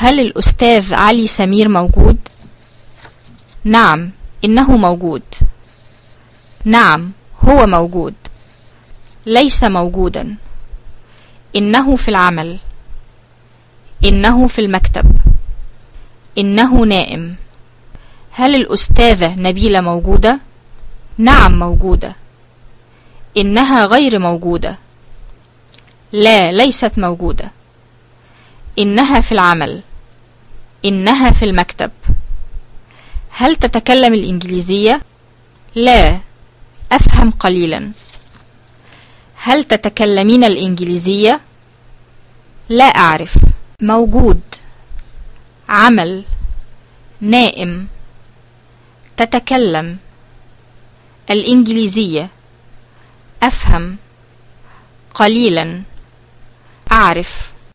هل الأستاذ علي سمير موجود؟ نعم إنه موجود. نعم هو موجود. ليس موجودا. إنه في العمل. إنه في المكتب. إنه نائم. هل الأستاذة نبيلة موجودة؟ نعم موجودة. إنها غير موجودة. لا ليست موجودة. إنها في العمل. إنها في المكتب. هل تتكلم الإنجليزية؟ لا أفهم قليلا. هل تتكلمين الإنجليزية؟ لا أعرف. موجود. عمل. نائم. تتكلم. الإنجليزية. أفهم. قليلا. أعرف.